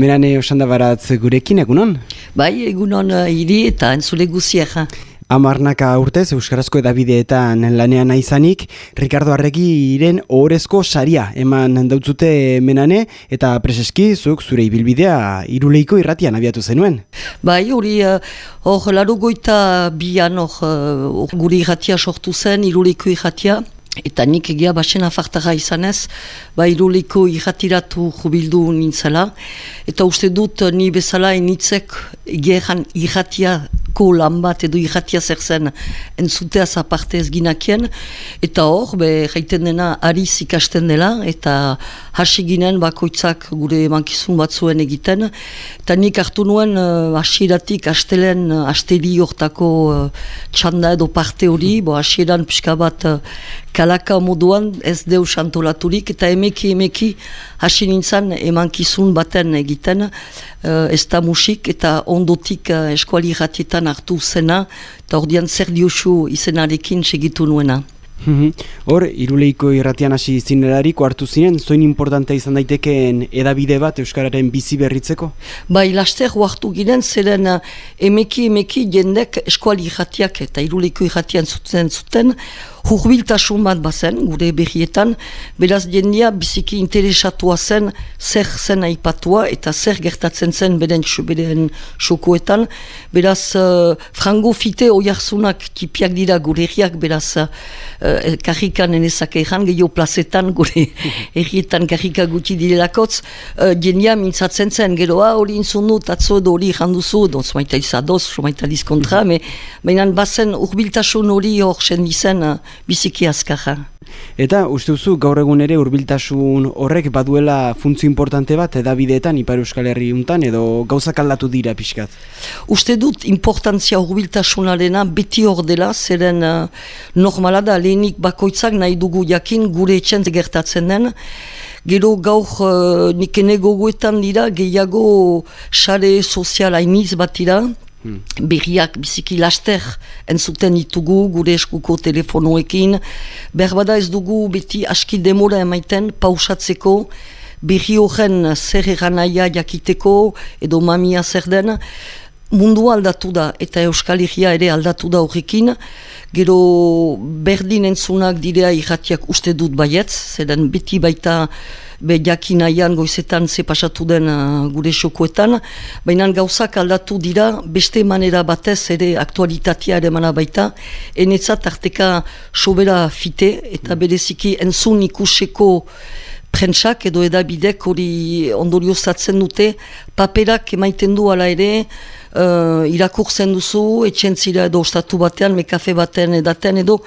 Merane osanda baratz gurekin egunon? Bai, egunon uh, hiri eta entzule guziak. Amarnaka urtez Euskarazko edabideetan lanean izanik, Ricardo Arregi iren ohorezko saria eman dautzute menane eta preseski zuk zure ibilbidea iruleiko irratian abiatu zenuen. Bai, hori uh, hor larugoita bian hor uh, guri irratia sortu zen, iruleiko irratia. Eta nik egia basen afartara izanez, ba iruliko irratiratu jubildu nintzela. Eta uste dut ni bezala initzek egeran irratia ko lan bat edo irratia zer zen entzuteaz aparte ez ginakien. Eta hor, be, jaiten dena ariz ikasten dela, eta hasi ginen bakoitzak gure mankizun batzuen egiten. Eta nik hartu nuen uh, asiratik astelen, uh, asteri hortako uh, txanda edo parte hori, bo asiran pixka bat uh, kalaka moduan ez deu santolaturik, eta emeki emeki hasi nintzen emankizun baten egiten, uh, ez da musik eta ondotik uh, eskuali ratietan hartu zena, eta ordian zer diosu izenarekin segitu nuena. Mhm. Hor, iruleiko irratian hasi zinerarik hartu zinen, zoin importantea izan daitekeen edabide bat Euskararen bizi berritzeko? Bai, laster hartu ginen, zeren uh, emeki emeki jendek eskuali irratiak eta iruleiko irratian zuten zuten, hurbiltasun bat bazen, gure berrietan, beraz jendia biziki interesatua zen, zer zen aipatua eta zer gertatzen zen beren, beren xokoetan, beraz uh, frango fite oiarzunak tipiak dira gure erriak, beraz uh, karrikan enezak egan, gehiago plazetan gure errietan karrika gutxi direlakotz, uh, jendia mintzatzen zen, geroa hori inzunu, tatzo edo hori janduzu, edo zomaita izadoz, zomaita dizkontra, mm baina bazen urbiltasun hori hor sendizen, biziki azkaja. Eta uste duzu gaur egun ere hurbiltasun horrek baduela funtzio importante bat edabideetan Ipar Euskal Herri untan edo gauzak aldatu dira pixkat? Uste dut importantzia hurbiltasunarena beti hor dela, zeren uh, normala da lehenik bakoitzak nahi dugu jakin gure etxent gertatzen den, Gero gaur uh, nikene gogoetan dira gehiago sare sozial hainiz bat dira, Hmm. Berriak biziki laster entzuten ditugu gure eskuko telefonoekin. Berbada ez dugu beti aski demora emaiten pausatzeko berri horren zer eranaia jakiteko edo mamia zer den. Mundu aldatu da eta Euskal Herria ere aldatu da horrekin. Gero berdin entzunak direa irratiak uste dut baietz, zeren beti baita be jakinaian goizetan ze pasatu den uh, gure xokoetan, baina gauzak aldatu dira beste manera batez ere aktualitatea ere mana baita, enetzat arteka sobera fite eta bereziki entzun ikuseko prentsak edo edabidek hori ondoriozatzen dute, paperak emaiten du ala ere, uh, irakurtzen duzu, etxentzira edo ostatu batean, mekafe batean edaten edo,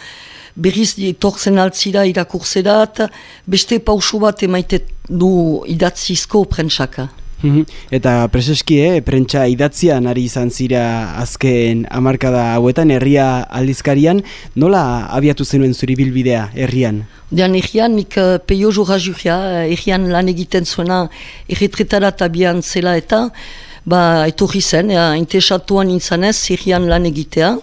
berriz torzen altzira irakurzerat, beste pausu bat emaite du idatzizko prentsaka. Mhm. Eta preseski, eh, prentsa idatzia nari izan zira azken amarkada hauetan, herria aldizkarian, nola abiatu zenuen zuri bilbidea herrian? Dean herrian, nik uh, peio jura juria, herrian lan egiten zuena erretretarat abian zela eta, ba, etorri zen, ja, intesatuan intzanez, herrian lan egitea.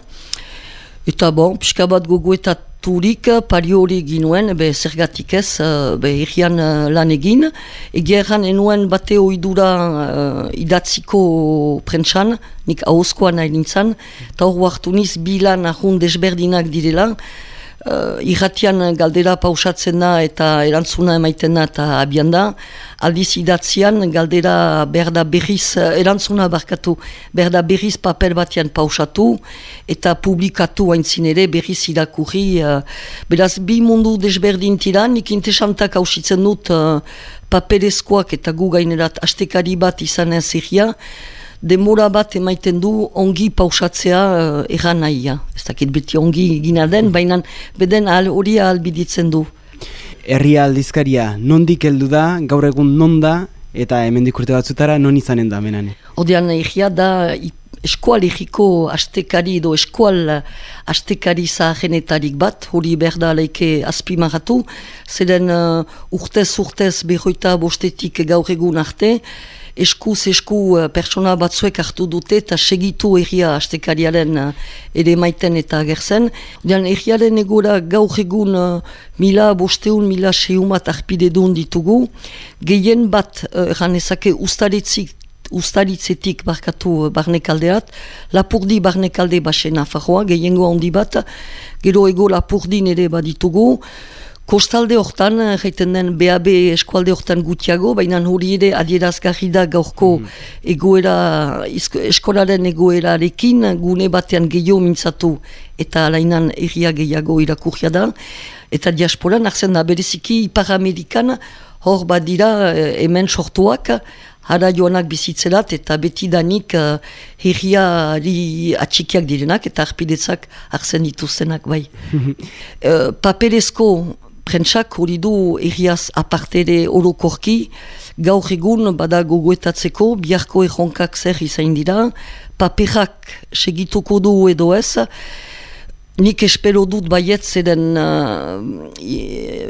Eta bon, pixka bat gogoetat turik pario hori ginuen, be zergatik ez, uh, be irrian uh, lan egin. Egeran enuen bate oidura uh, idatziko prentsan, nik hauzkoa nahi nintzen, eta hor hartu niz bilan ahun desberdinak direla, uh, irratian galdera pausatzen da eta erantzuna emaiten da eta abian da. Aldiz idatzian galdera berda berriz, erantzuna barkatu, berda berriz papel batean pausatu eta publikatu haintzin ere berriz irakurri. Uh, beraz, bi mundu desberdin tiran, nik interesantak hausitzen dut uh, papelezkoak eta gu gainerat astekari bat izan ez demora bat emaiten du ongi pausatzea uh, erran nahia. Ez dakit beti ongi gina den, baina beden hori albiditzen du. Herria aldizkaria, nondik heldu da, gaur egun non da, eta hemen dikurte batzutara, non izanen da, menane? Odean, egia da, eskual egiko astekari edo eskual astekari zaharenetarik bat, hori berda leike azpimagatu, zeden uh, urtez urtez behoita bostetik gaur egun arte, eskuz esku uh, pertsona batzuek hartu dute eta segitu erria astekariaren uh, ere maiten eta agertzen. Erriaren egora gaur egun uh, mila bosteun, mila seumat arpide duen ditugu. Gehien bat, eran ezake ustaritzik ustaritzetik barkatu barnekaldeat, lapurdi barnekalde basena fajoa, gehiengo handi bat, gero ego lapurdin ere baditugu, Kostalde hortan, jaiten den BAB eskualde hortan gutiago, baina hori ere adierazgarri da gaurko mm. egoera, eskolaren egoerarekin gune batean gehiago mintzatu eta alainan erria gehiago irakurria da. Eta diasporan, arzen da bereziki Ipar Amerikan hor badira eh, hemen sortuak, hara joanak bizitzelat eta beti danik uh, herriari atxikiak direnak eta arpidetzak arzen dituztenak bai. uh, paperezko prentsak hori du erriaz apartere orokorki, gaur egun bada gogoetatzeko, biharko erronkak zer izain dira, paperak segituko du edo ez, nik espero dut baiet zeden uh,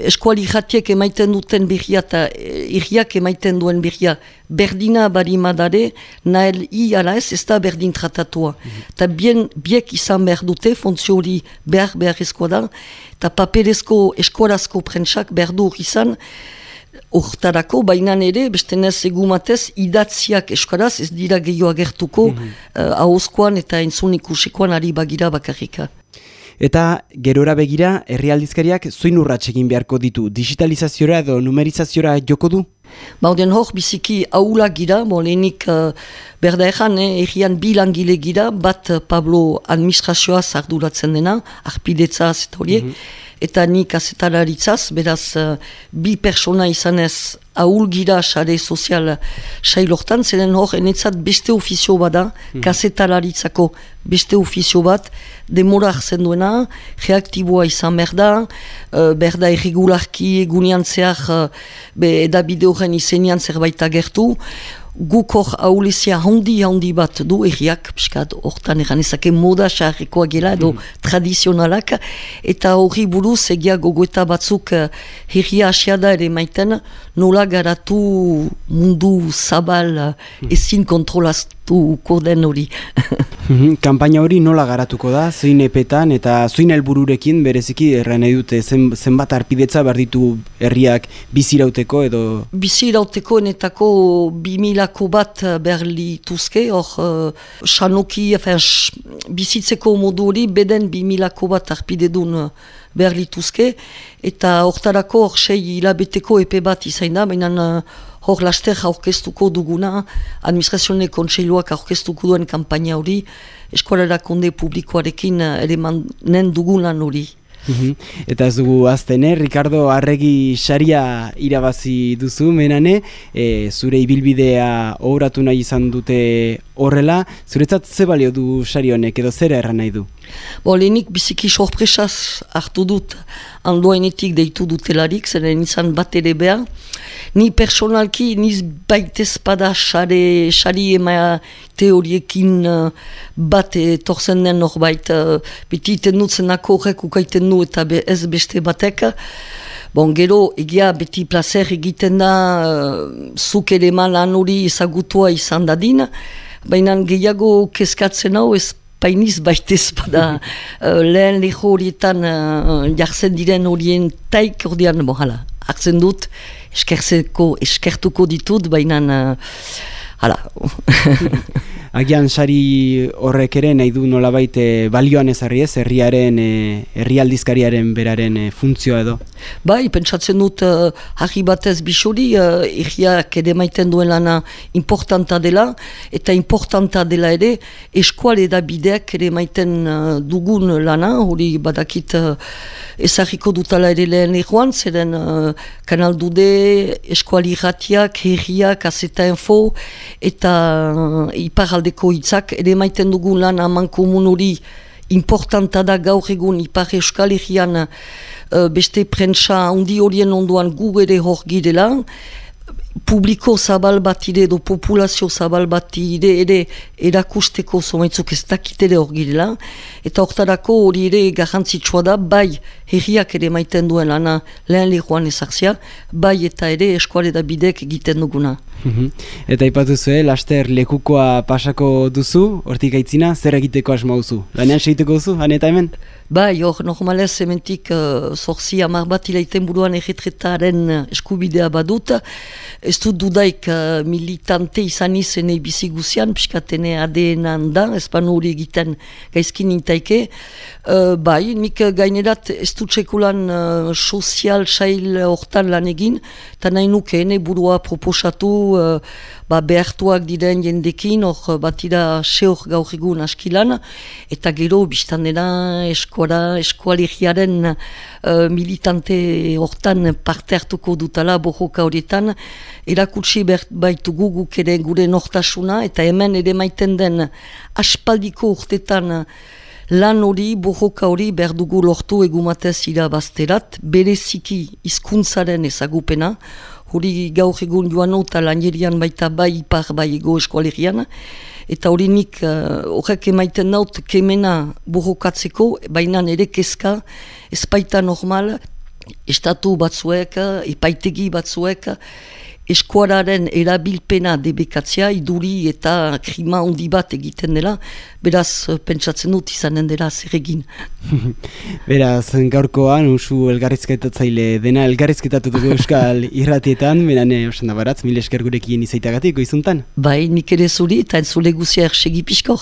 eskuali jatiek emaiten duten birria eta irriak emaiten duen birria berdina bari madare, nahi i ala ez ez da berdin tratatua. Eta mm -hmm. biek izan behar dute, fontzio hori behar behar ezkoa da, eta paperezko eskuarazko prentsak behar du izan, Hortarako, baina ere, beste nez egumatez, idatziak eskaraz ez dira gehiago agertuko, mm -hmm. uh, eta entzunik ari bagira bakarrika. Eta gerora begira, herrialdizkariak zoin urratxekin beharko ditu, digitalizaziora edo numerizaziora joko du? Bauden hor, biziki aula gira, bo lehenik uh, berda ezan, eh, errian bilangile gira, bat Pablo administrazioa zarduratzen dena, arpidetza eta horiek, mhm eta nik azetalaritzaz, beraz uh, bi persona izanez ahul gira sare sozial sailortan, zeren hor enetzat beste ofizio bada, mm. kasetalaritzako beste ofizio bat, demora arzen duena, reaktiboa izan berda, uh, berda irregularki egunean zehar, uh, be edabide horren izenian zerbait agertu, guk hor haulizia handi handi bat du erriak, piskat, hortan egan ezake moda xarrekoa gela edo mm. tradizionalak, eta hori buruz egia gogoeta batzuk uh, herria asiada ere maiten, nola garatu mundu zabal uh, ezin kontrolaztu koden hori. Mhm, kampaina hori nola garatuko da, zein epetan eta zein helbururekin bereziki erran edute zen, zenbat arpidetza behar ditu herriak bizirauteko edo... Bizirauteko enetako bimilako bat behar lituzke, hor uh, xanoki, bizitzeko modu hori beden bimilako bat arpidedun behar lituzke, eta hortarako hor sei hilabeteko epe bat izain da, baina uh, hor laster aurkeztuko duguna, administrazione kontseiluak aurkeztuko duen kampaina hori, eskualara konde publikoarekin uh, ere manen dugunan hori. Mhm. Eta ez dugu aztene, Ricardo Arregi saria irabazi duzu menane, e, zure ibilbidea obratu nahi izan dute horrela, zuretzat ze balio du sari honek edo zera erran nahi du? Bo, lehenik biziki sorpresaz hartu dut andoainetik deitu dutelarik, zeren izan bat ere behar, ni personalki niz baitez pada xare, xari ema teoriekin uh, bat etorzen den norbait uh, beti iten nutzen nako horrek ukaiten nu eta be, ez beste batek. Bon, gero, egia beti placer egiten da uh, zuk ere lan hori ezagutua izan dadin, baina gehiago kezkatzen hau ez painiz baitez bada uh, lehen leho horietan uh, jartzen diren horien taik ordean, bon, hala, hartzen dut, eskertzeko, eskertuko ditut, baina, uh, hala. Agian sari horrek ere nahi du nolabait eh, balioan ezarri ez, herriaren, eh, herrialdizkariaren beraren e, funtzioa edo? Bai, pentsatzen dut uh, harri batez bisuri, uh, irriak ere maiten duen lana importanta dela, eta importanta dela ere eskual ere maiten dugun lana, hori badakit uh, ezarriko dutala ere lehen erroan, zeren uh, kanal dude, eskuali ratiak, herriak, azeta info, eta uh, aldeko hitzak, ere maiten dugun lan aman komun hori importanta da gaur egun ipar euskal egian uh, beste prentsa handi horien onduan gu ere hor girela, publiko zabal bat ide edo populazio zabal bat ide ere erakusteko zomaitzuk ez dakitere hor girela, eta hortarako hori ere garrantzitsua da, bai herriak ere maiten duen lana lehen lehuan ezartzia, bai eta ere eskuare da bidek egiten duguna. Mhm. Eta ipatu zuen, laster lekukoa pasako duzu, hortik aitzina, zer egiteko asma duzu? Lanean segiteko duzu, han eta hemen? Bai, hor, normalez, hementik uh, zorzi amar bat ilaiten buruan egitretaren eskubidea badut. Ez dut dudaik uh, militante izan izen bizi guzian, piskatene ADN-an da, ez banu hori egiten gaizkin nintaike. Uh, bai, nik gainerat ez dut sekulan uh, sozial sail hortan lan egin, eta nahi nuke, burua proposatu, uh, ba, behartuak diren jendekin, hor batira seor gaur egun askilan, eta gero biztan eskora, eskualigiaren uh, militante hortan parte hartuko dutala bojoka horietan, erakutsi baitugu guk ere gure nortasuna, eta hemen ere maiten den aspaldiko urtetan lan hori, bojoka hori, behar dugu lortu egumatez irabazterat, bereziki hizkuntzaren ezagupena, hori gaur egun joan eta lanjerian baita bai ipar bai ego eskualerian, eta hori nik uh, horrek emaiten naut kemena burrokatzeko, baina ere kezka, ez baita normal, estatu batzuek, epaitegi batzuek, eskuararen erabilpena debekatzea, iduri eta krima handi bat egiten dela, beraz, pentsatzen dut izanen dela zer egin. beraz, gaurkoan, usu elgarrizketatzaile dena elgarrizketatutu euskal irratietan, menane osan da baratz, mil esker gurekin izaitagatik, goizuntan? Bai, nik ere zuri, eta entzule guzia ersegi pixko,